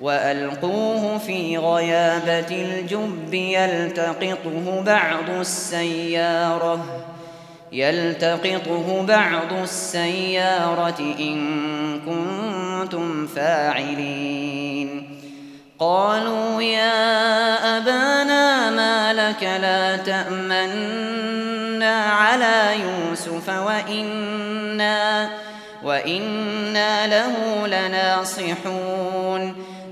وألقوه في غيابة الجب يلتقطه بعض السيارة يلتقطه بعض السيارة إن كنتم فاعلين قالوا يا أبانا ما لك لا تأمنا على يوسف وإنا, وإنا له لناصحون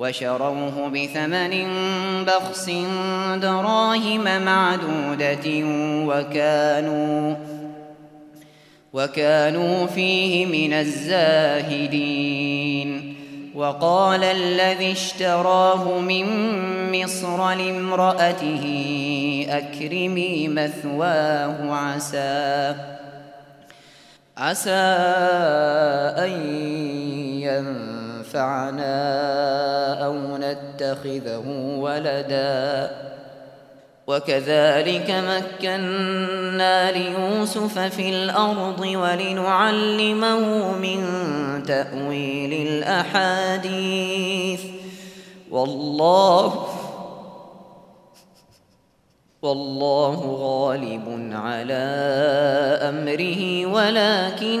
وشروه بثمن بخس دراهم معدودة وكانوا وكانوا فيه من الزاهدين. وقال الذي اشتراه من مصر لامرأته أكرمي مثواه عسى. عسى أن ينفع يرفعنا أو نتخذه ولدا وكذلك مكنا ليوسف في الأرض ولنعلمه من تأويل الأحاديث والله والله غالب على أمره ولكن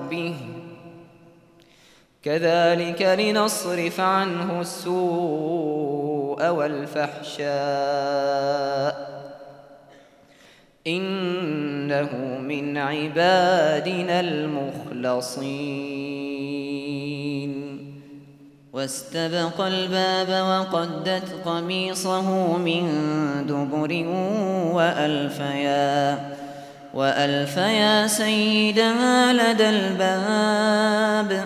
كذلك لنصرف عنه السوء والفحشاء إنه من عبادنا المخلصين. واستبق الباب وقدت قميصه من دبر وألفيا وألف يا سيدها لدى الباب